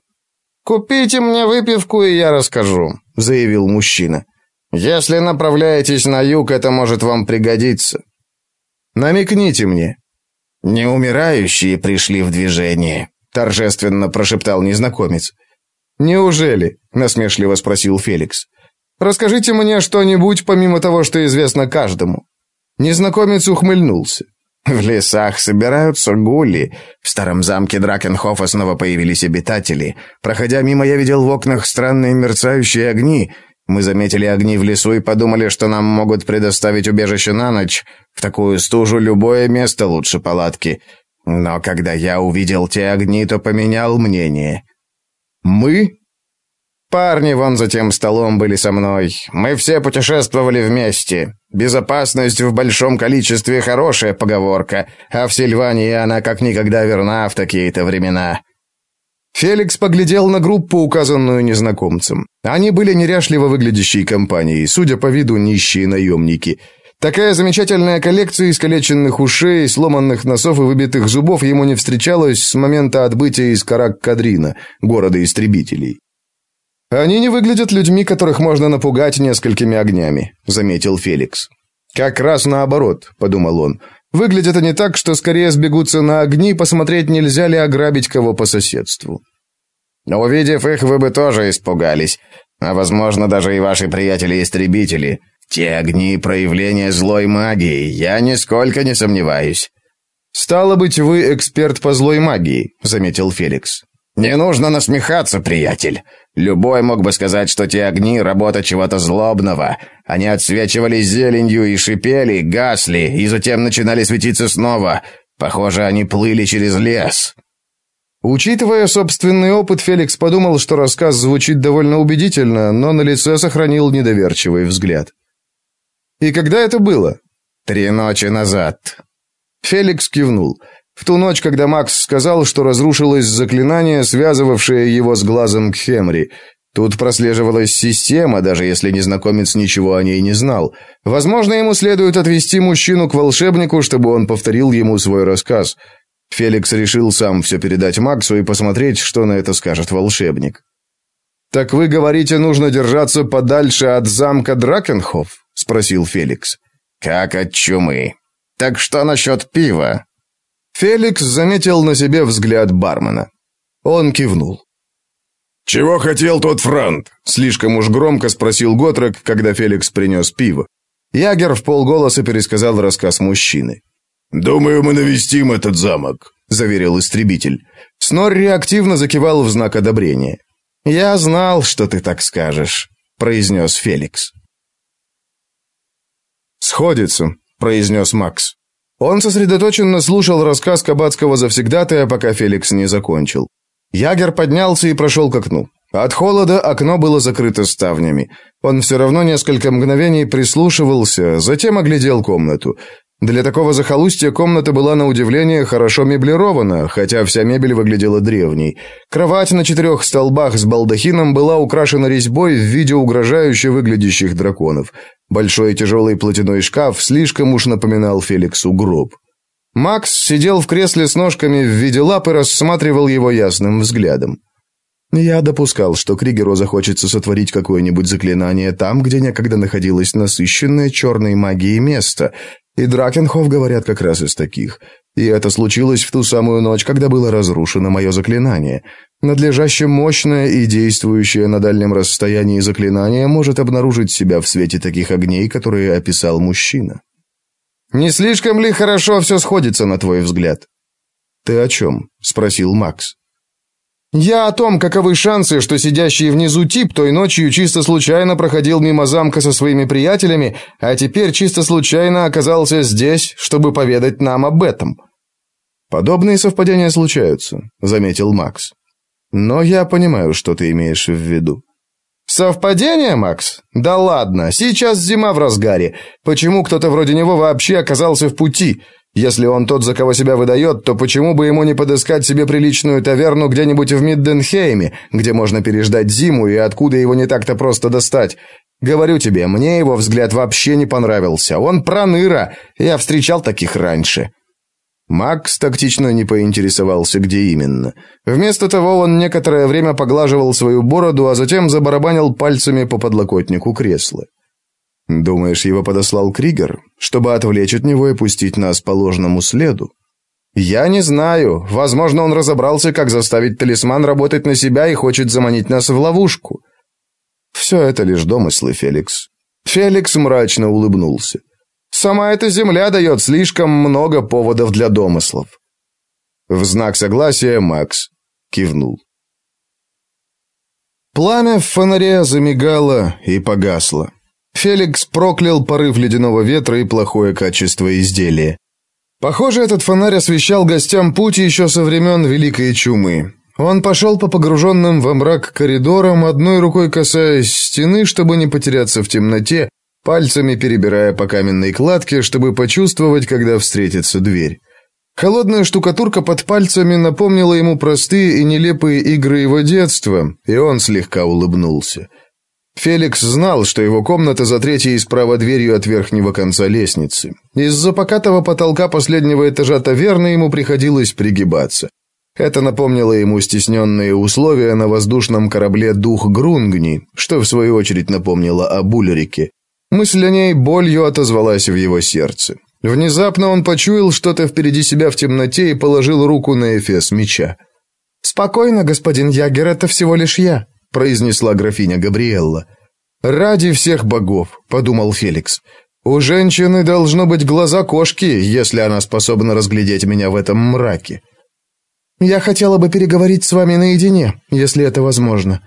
«Купите мне выпивку, и я расскажу», — заявил мужчина. «Если направляетесь на юг, это может вам пригодиться». «Намекните мне». «Неумирающие пришли в движение», торжественно прошептал незнакомец. Неужели? насмешливо спросил Феликс. Расскажите мне что-нибудь помимо того, что известно каждому. Незнакомец ухмыльнулся. В лесах собираются гули. В старом замке Дракенхофа снова появились обитатели. Проходя мимо, я видел в окнах странные мерцающие огни. Мы заметили огни в лесу и подумали, что нам могут предоставить убежище на ночь. В такую стужу любое место лучше палатки. Но когда я увидел те огни, то поменял мнение. Мы? Парни вон за тем столом были со мной. Мы все путешествовали вместе. Безопасность в большом количестве хорошая поговорка, а в Сильвании она как никогда верна в такие-то времена. Феликс поглядел на группу, указанную незнакомцем. Они были неряшливо выглядящей компанией, судя по виду нищие наемники – Такая замечательная коллекция искалеченных ушей, сломанных носов и выбитых зубов ему не встречалась с момента отбытия из Карак-Кадрина, города истребителей. «Они не выглядят людьми, которых можно напугать несколькими огнями», — заметил Феликс. «Как раз наоборот», — подумал он. «Выглядят они так, что скорее сбегутся на огни, посмотреть, нельзя ли ограбить кого по соседству». Но увидев их, вы бы тоже испугались. А, возможно, даже и ваши приятели-истребители. Те огни проявления злой магии, я нисколько не сомневаюсь. Стало быть, вы эксперт по злой магии, заметил Феликс. Не нужно насмехаться, приятель. Любой мог бы сказать, что те огни работа чего-то злобного. Они отсвечивали зеленью и шипели, гасли, и затем начинали светиться снова. Похоже, они плыли через лес. Учитывая собственный опыт, Феликс подумал, что рассказ звучит довольно убедительно, но на лице сохранил недоверчивый взгляд. «И когда это было?» «Три ночи назад». Феликс кивнул. В ту ночь, когда Макс сказал, что разрушилось заклинание, связывавшее его с глазом Кхемри. Тут прослеживалась система, даже если незнакомец ничего о ней не знал. Возможно, ему следует отвести мужчину к волшебнику, чтобы он повторил ему свой рассказ. Феликс решил сам все передать Максу и посмотреть, что на это скажет волшебник. «Так вы говорите, нужно держаться подальше от замка Дракенхоф?» — спросил Феликс. «Как от чумы. Так что насчет пива?» Феликс заметил на себе взгляд бармена. Он кивнул. «Чего хотел тот франт?» — слишком уж громко спросил Готрек, когда Феликс принес пиво. Ягер в полголоса пересказал рассказ мужчины. «Думаю, мы навестим этот замок», — заверил истребитель. Снорри активно закивал в знак одобрения. «Я знал, что ты так скажешь», — произнес Феликс. «Сходится», — произнес Макс. Он сосредоточенно слушал рассказ кабацкого завсегдатая, пока Феликс не закончил. Ягер поднялся и прошел к окну. От холода окно было закрыто ставнями. Он все равно несколько мгновений прислушивался, затем оглядел комнату. Для такого захолустья комната была на удивление хорошо меблирована, хотя вся мебель выглядела древней. Кровать на четырех столбах с балдахином была украшена резьбой в виде угрожающе выглядящих драконов. Большой тяжелый платяной шкаф слишком уж напоминал Феликсу гроб. Макс сидел в кресле с ножками в виде лап и рассматривал его ясным взглядом. Я допускал, что Кригеру захочется сотворить какое-нибудь заклинание там, где некогда находилось насыщенное черной магией место, и Дракенхоф, говорят, как раз из таких. И это случилось в ту самую ночь, когда было разрушено мое заклинание. Надлежаще мощное и действующее на дальнем расстоянии заклинание может обнаружить себя в свете таких огней, которые описал мужчина. Не слишком ли хорошо все сходится, на твой взгляд? Ты о чем? спросил Макс. Я о том, каковы шансы, что сидящий внизу тип той ночью чисто случайно проходил мимо замка со своими приятелями, а теперь чисто случайно оказался здесь, чтобы поведать нам об этом. Подобные совпадения случаются, заметил Макс. Но я понимаю, что ты имеешь в виду. Совпадение, Макс? Да ладно, сейчас зима в разгаре. Почему кто-то вроде него вообще оказался в пути? Если он тот, за кого себя выдает, то почему бы ему не подыскать себе приличную таверну где-нибудь в Мидденхейме, где можно переждать зиму и откуда его не так-то просто достать? Говорю тебе, мне его взгляд вообще не понравился. Он проныра. Я встречал таких раньше. Макс тактично не поинтересовался, где именно. Вместо того он некоторое время поглаживал свою бороду, а затем забарабанил пальцами по подлокотнику кресла. Думаешь, его подослал Кригер, чтобы отвлечь от него и пустить нас по ложному следу? Я не знаю. Возможно, он разобрался, как заставить талисман работать на себя и хочет заманить нас в ловушку. Все это лишь домыслы, Феликс. Феликс мрачно улыбнулся. Сама эта земля дает слишком много поводов для домыслов. В знак согласия Макс кивнул. Пламя в фонаре замигало и погасло. Феликс проклял порыв ледяного ветра и плохое качество изделия. Похоже, этот фонарь освещал гостям путь еще со времен Великой Чумы. Он пошел по погруженным во мрак коридорам, одной рукой касаясь стены, чтобы не потеряться в темноте, пальцами перебирая по каменной кладке, чтобы почувствовать, когда встретится дверь. Холодная штукатурка под пальцами напомнила ему простые и нелепые игры его детства, и он слегка улыбнулся. Феликс знал, что его комната за третьей справа дверью от верхнего конца лестницы. Из-за покатого потолка последнего этажа таверны ему приходилось пригибаться. Это напомнило ему стесненные условия на воздушном корабле «Дух Грунгни», что в свою очередь напомнило о Буллерике. Мысль о ней болью отозвалась в его сердце. Внезапно он почуял что-то впереди себя в темноте и положил руку на эфес меча. «Спокойно, господин Ягер, это всего лишь я», произнесла графиня Габриэлла. «Ради всех богов», — подумал Феликс. «У женщины должно быть глаза кошки, если она способна разглядеть меня в этом мраке». «Я хотела бы переговорить с вами наедине, если это возможно»,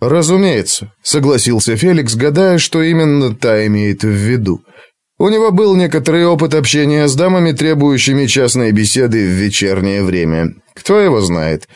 «Разумеется», — согласился Феликс, гадая, что именно та имеет в виду. У него был некоторый опыт общения с дамами, требующими частной беседы в вечернее время. Кто его знает?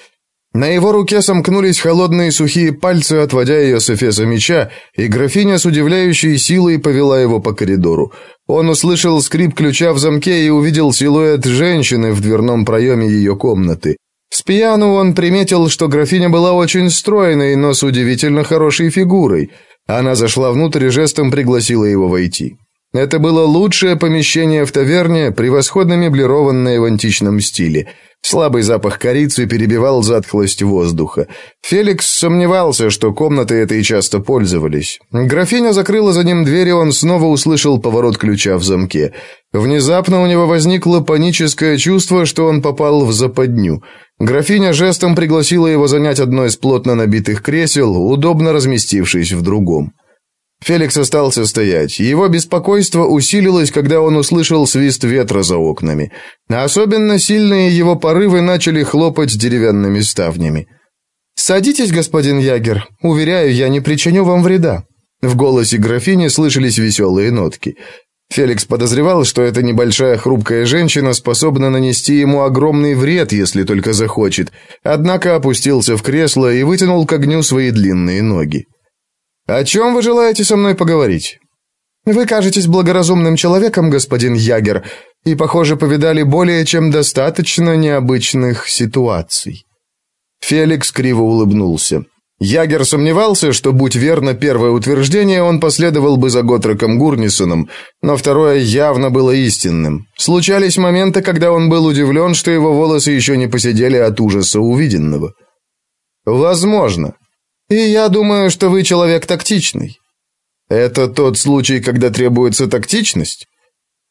На его руке сомкнулись холодные сухие пальцы, отводя ее с эфеса меча, и графиня с удивляющей силой повела его по коридору. Он услышал скрип ключа в замке и увидел силуэт женщины в дверном проеме ее комнаты. С пьяну он приметил, что графиня была очень стройной, но с удивительно хорошей фигурой. Она зашла внутрь и жестом пригласила его войти. Это было лучшее помещение в таверне, превосходно меблированное в античном стиле. Слабый запах корицы перебивал затхлость воздуха. Феликс сомневался, что комнатой этой часто пользовались. Графиня закрыла за ним дверь, и он снова услышал поворот ключа в замке. Внезапно у него возникло паническое чувство, что он попал в западню. Графиня жестом пригласила его занять одно из плотно набитых кресел, удобно разместившись в другом. Феликс остался стоять. Его беспокойство усилилось, когда он услышал свист ветра за окнами. Особенно сильные его порывы начали хлопать деревянными ставнями. «Садитесь, господин Ягер. Уверяю, я не причиню вам вреда». В голосе графини слышались веселые нотки. Феликс подозревал, что эта небольшая хрупкая женщина способна нанести ему огромный вред, если только захочет, однако опустился в кресло и вытянул к огню свои длинные ноги. «О чем вы желаете со мной поговорить?» «Вы кажетесь благоразумным человеком, господин Ягер, и, похоже, повидали более чем достаточно необычных ситуаций». Феликс криво улыбнулся. Ягер сомневался, что, будь верно первое утверждение, он последовал бы за Готреком Гурнисоном, но второе явно было истинным. Случались моменты, когда он был удивлен, что его волосы еще не посидели от ужаса увиденного. «Возможно. И я думаю, что вы человек тактичный». «Это тот случай, когда требуется тактичность?»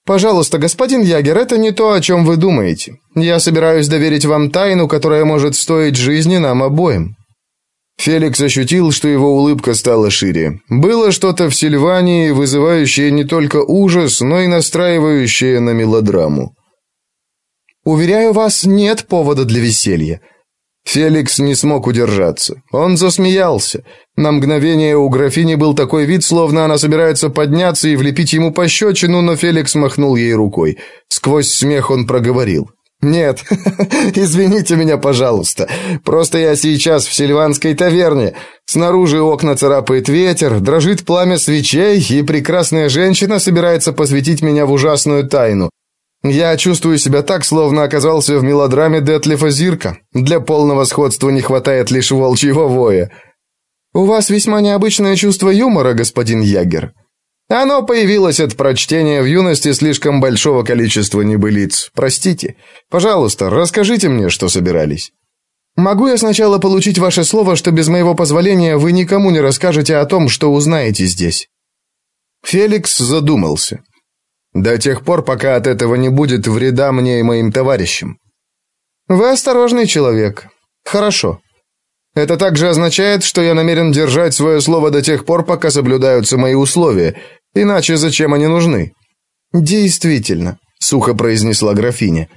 Пожалуйста, господин Ягер, это не то, о чем вы думаете. Я собираюсь доверить вам тайну, которая может стоить жизни нам обоим. Феликс ощутил, что его улыбка стала шире. Было что-то в Сильвании, вызывающее не только ужас, но и настраивающее на мелодраму. Уверяю вас, нет повода для веселья. Феликс не смог удержаться. Он засмеялся. На мгновение у графини был такой вид, словно она собирается подняться и влепить ему пощечину, но Феликс махнул ей рукой. Сквозь смех он проговорил. «Нет, извините меня, пожалуйста. Просто я сейчас в сильванской таверне. Снаружи окна царапает ветер, дрожит пламя свечей, и прекрасная женщина собирается посвятить меня в ужасную тайну. Я чувствую себя так, словно оказался в мелодраме Детлифа Зирка. Для полного сходства не хватает лишь волчьего воя. У вас весьма необычное чувство юмора, господин Ягер. Оно появилось от прочтения в юности слишком большого количества небылиц. Простите. Пожалуйста, расскажите мне, что собирались. Могу я сначала получить ваше слово, что без моего позволения вы никому не расскажете о том, что узнаете здесь? Феликс задумался. До тех пор, пока от этого не будет вреда мне и моим товарищам. Вы осторожный человек. Хорошо. Это также означает, что я намерен держать свое слово до тех пор, пока соблюдаются мои условия. Иначе зачем они нужны? Действительно, сухо произнесла графиня.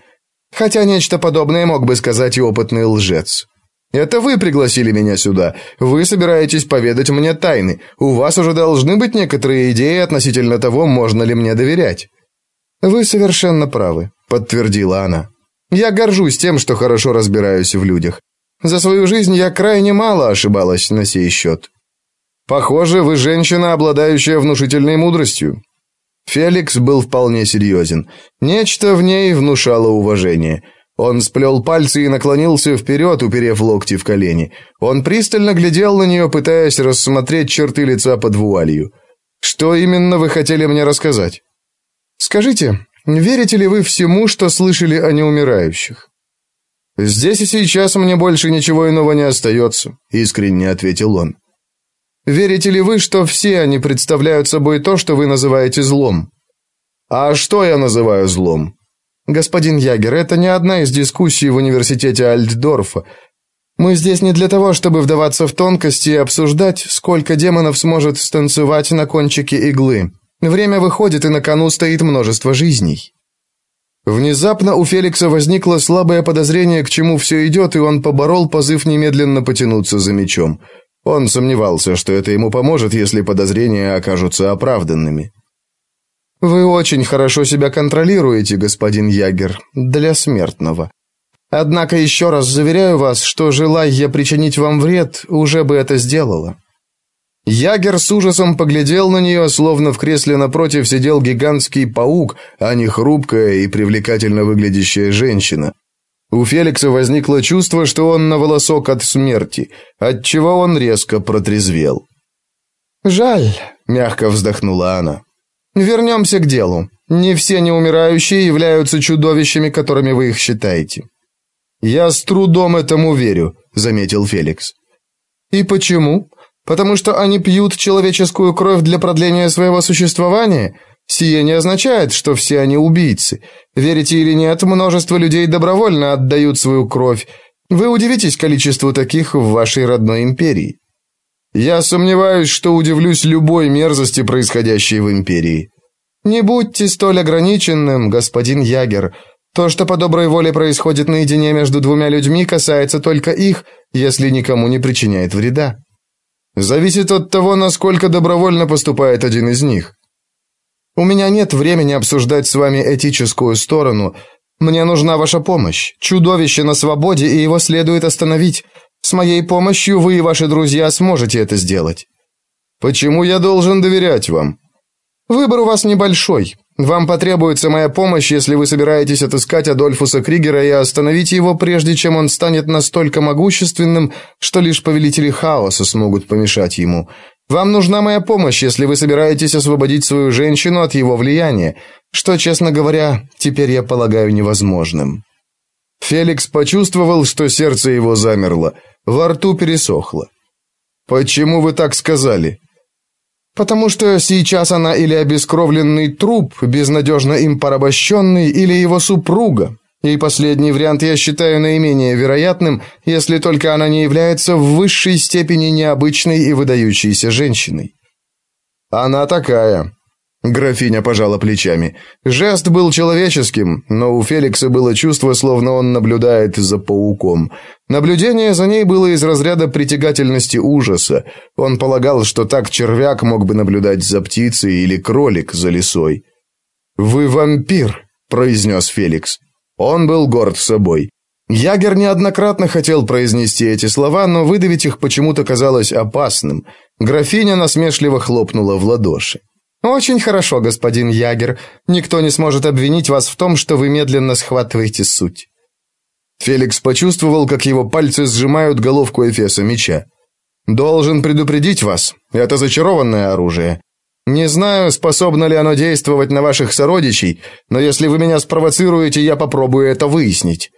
Хотя нечто подобное мог бы сказать и опытный лжец. Это вы пригласили меня сюда. Вы собираетесь поведать мне тайны. У вас уже должны быть некоторые идеи относительно того, можно ли мне доверять. Вы совершенно правы, подтвердила она. Я горжусь тем, что хорошо разбираюсь в людях. За свою жизнь я крайне мало ошибалась на сей счет. Похоже, вы женщина, обладающая внушительной мудростью. Феликс был вполне серьезен. Нечто в ней внушало уважение. Он сплел пальцы и наклонился вперед, уперев локти в колени. Он пристально глядел на нее, пытаясь рассмотреть черты лица под вуалью. «Что именно вы хотели мне рассказать?» «Скажите, верите ли вы всему, что слышали о неумирающих?» «Здесь и сейчас мне больше ничего иного не остается», — искренне ответил он. «Верите ли вы, что все они представляют собой то, что вы называете злом?» «А что я называю злом?» Господин Ягер, это не одна из дискуссий в университете Альтдорфа. Мы здесь не для того, чтобы вдаваться в тонкости и обсуждать, сколько демонов сможет станцевать на кончике иглы. Время выходит, и на кону стоит множество жизней. Внезапно у Феликса возникло слабое подозрение, к чему все идет, и он поборол позыв немедленно потянуться за мечом. Он сомневался, что это ему поможет, если подозрения окажутся оправданными. Вы очень хорошо себя контролируете, господин Ягер, для смертного. Однако еще раз заверяю вас, что желая я причинить вам вред, уже бы это сделала. Ягер с ужасом поглядел на нее, словно в кресле напротив сидел гигантский паук, а не хрупкая и привлекательно выглядящая женщина. У Феликса возникло чувство, что он на волосок от смерти, отчего он резко протрезвел. «Жаль», — мягко вздохнула она. Вернемся к делу. Не все неумирающие являются чудовищами, которыми вы их считаете. Я с трудом этому верю, заметил Феликс. И почему? Потому что они пьют человеческую кровь для продления своего существования? Сие не означает, что все они убийцы. Верите или нет, множество людей добровольно отдают свою кровь. Вы удивитесь количеству таких в вашей родной империи. Я сомневаюсь, что удивлюсь любой мерзости, происходящей в империи. Не будьте столь ограниченным, господин Ягер. То, что по доброй воле происходит наедине между двумя людьми, касается только их, если никому не причиняет вреда. Зависит от того, насколько добровольно поступает один из них. У меня нет времени обсуждать с вами этическую сторону. Мне нужна ваша помощь. Чудовище на свободе, и его следует остановить. С моей помощью вы и ваши друзья сможете это сделать. Почему я должен доверять вам? Выбор у вас небольшой. Вам потребуется моя помощь, если вы собираетесь отыскать Адольфуса Кригера и остановить его, прежде чем он станет настолько могущественным, что лишь повелители хаоса смогут помешать ему. Вам нужна моя помощь, если вы собираетесь освободить свою женщину от его влияния, что, честно говоря, теперь я полагаю невозможным. Феликс почувствовал, что сердце его замерло. Во рту пересохло. «Почему вы так сказали?» Потому что сейчас она или обескровленный труп, безнадежно им порабощенный, или его супруга. И последний вариант я считаю наименее вероятным, если только она не является в высшей степени необычной и выдающейся женщиной. Она такая. Графиня пожала плечами. Жест был человеческим, но у Феликса было чувство, словно он наблюдает за пауком. Наблюдение за ней было из разряда притягательности ужаса. Он полагал, что так червяк мог бы наблюдать за птицей или кролик за лисой. «Вы вампир», — произнес Феликс. Он был горд собой. Ягер неоднократно хотел произнести эти слова, но выдавить их почему-то казалось опасным. Графиня насмешливо хлопнула в ладоши. Очень хорошо, господин Ягер. Никто не сможет обвинить вас в том, что вы медленно схватываете суть. Феликс почувствовал, как его пальцы сжимают головку эфеса меча. Должен предупредить вас. Это зачарованное оружие. Не знаю, способно ли оно действовать на ваших сородичей, но если вы меня спровоцируете, я попробую это выяснить.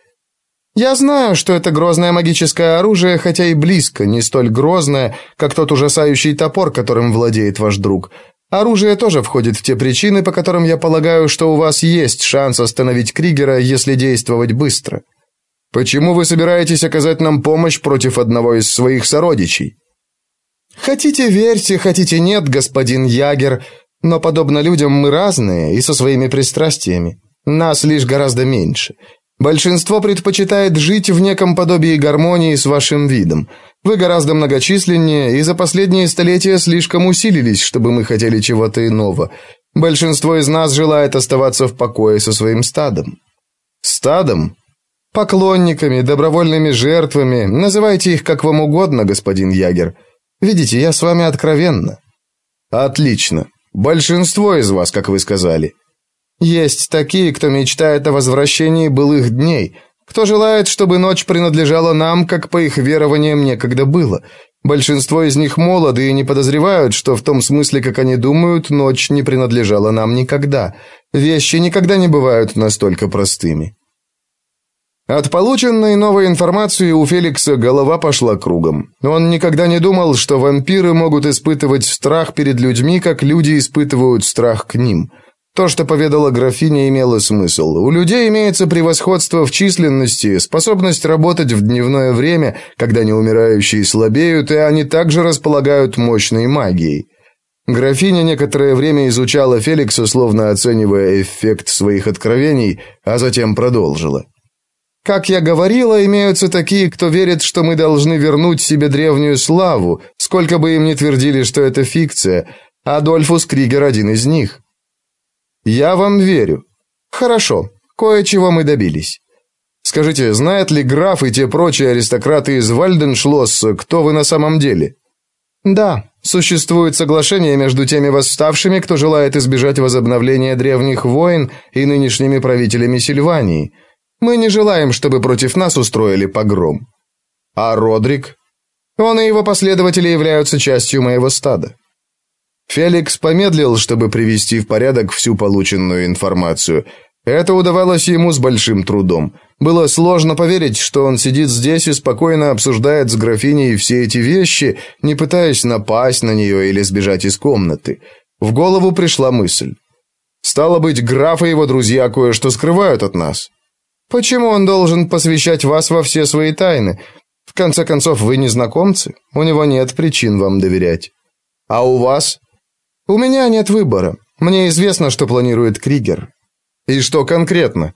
Я знаю, что это грозное магическое оружие, хотя и близко не столь грозное, как тот ужасающий топор, которым владеет ваш друг. Оружие тоже входит в те причины, по которым я полагаю, что у вас есть шанс остановить Кригера, если действовать быстро. Почему вы собираетесь оказать нам помощь против одного из своих сородичей? Хотите верьте, хотите нет, господин Ягер, но подобно людям мы разные и со своими пристрастиями. Нас лишь гораздо меньше. Большинство предпочитает жить в неком подобии гармонии с вашим видом. Вы гораздо многочисленнее и за последние столетия слишком усилились, чтобы мы хотели чего-то иного. Большинство из нас желает оставаться в покое со своим стадом. Стадом? Поклонниками, добровольными жертвами, называйте их как вам угодно, господин Ягер. Видите, я с вами откровенна. Отлично. Большинство из вас, как вы сказали. Есть такие, кто мечтает о возвращении былых дней, кто желает, чтобы ночь принадлежала нам, как по их верованиям некогда было. Большинство из них молоды и не подозревают, что в том смысле, как они думают, ночь не принадлежала нам никогда. Вещи никогда не бывают настолько простыми. От полученной новой информации у Феликса голова пошла кругом. Он никогда не думал, что вампиры могут испытывать страх перед людьми, как люди испытывают страх к ним – то, что поведала графиня, имело смысл. У людей имеется превосходство в численности, способность работать в дневное время, когда неумирающие слабеют, и они также располагают мощной магией. Графиня некоторое время изучала Феликса, словно оценивая эффект своих откровений, а затем продолжила. Как я говорила, имеются такие, кто верит, что мы должны вернуть себе древнюю славу, сколько бы им ни твердили, что это фикция. Адольфус Кригер один из них. Я вам верю. Хорошо, кое-чего мы добились. Скажите, знает ли граф и те прочие аристократы из Вальденшлосса, кто вы на самом деле? Да, существует соглашение между теми восставшими, кто желает избежать возобновления древних войн, и нынешними правителями Сильвании. Мы не желаем, чтобы против нас устроили погром. А Родрик? Он и его последователи являются частью моего стада. Феликс помедлил, чтобы привести в порядок всю полученную информацию. Это удавалось ему с большим трудом. Было сложно поверить, что он сидит здесь и спокойно обсуждает с графиней все эти вещи, не пытаясь напасть на нее или сбежать из комнаты. В голову пришла мысль. Стало быть, граф и его друзья кое-что скрывают от нас. Почему он должен посвящать вас во все свои тайны? В конце концов, вы незнакомцы, у него нет причин вам доверять. А у вас у меня нет выбора. Мне известно, что планирует Кригер. И что конкретно?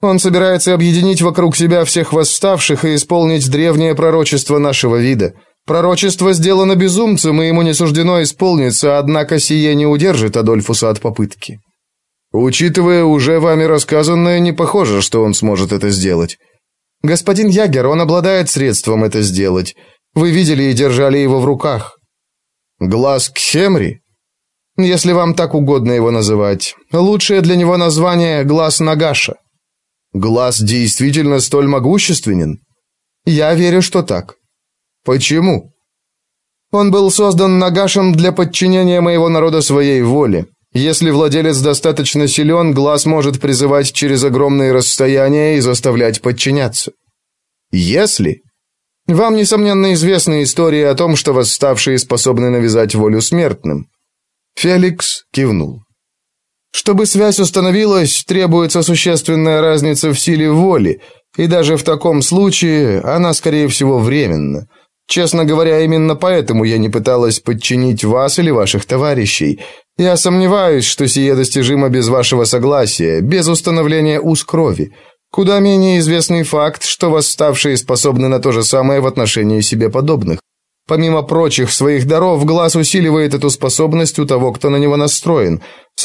Он собирается объединить вокруг себя всех восставших и исполнить древнее пророчество нашего вида. Пророчество сделано безумцем, и ему не суждено исполниться, однако сие не удержит Адольфуса от попытки. Учитывая уже вами рассказанное, не похоже, что он сможет это сделать. Господин Ягер, он обладает средством это сделать. Вы видели и держали его в руках. Глаз Кхемри? Если вам так угодно его называть. Лучшее для него название глаз Нагаша. Глаз действительно столь могущественен? Я верю, что так. Почему? Он был создан Нагашем для подчинения моего народа своей воле. Если владелец достаточно силен, глаз может призывать через огромные расстояния и заставлять подчиняться. Если вам несомненно известны истории о том, что восставшие способны навязать волю смертным. Феликс кивнул. Чтобы связь установилась, требуется существенная разница в силе воли, и даже в таком случае она, скорее всего, временна. Честно говоря, именно поэтому я не пыталась подчинить вас или ваших товарищей. Я сомневаюсь, что сие достижимо без вашего согласия, без установления уз крови. Куда менее известный факт, что восставшие способны на то же самое в отношении себе подобных. Помимо прочих своих даров, глаз усиливает эту способность у того, кто на него настроен. С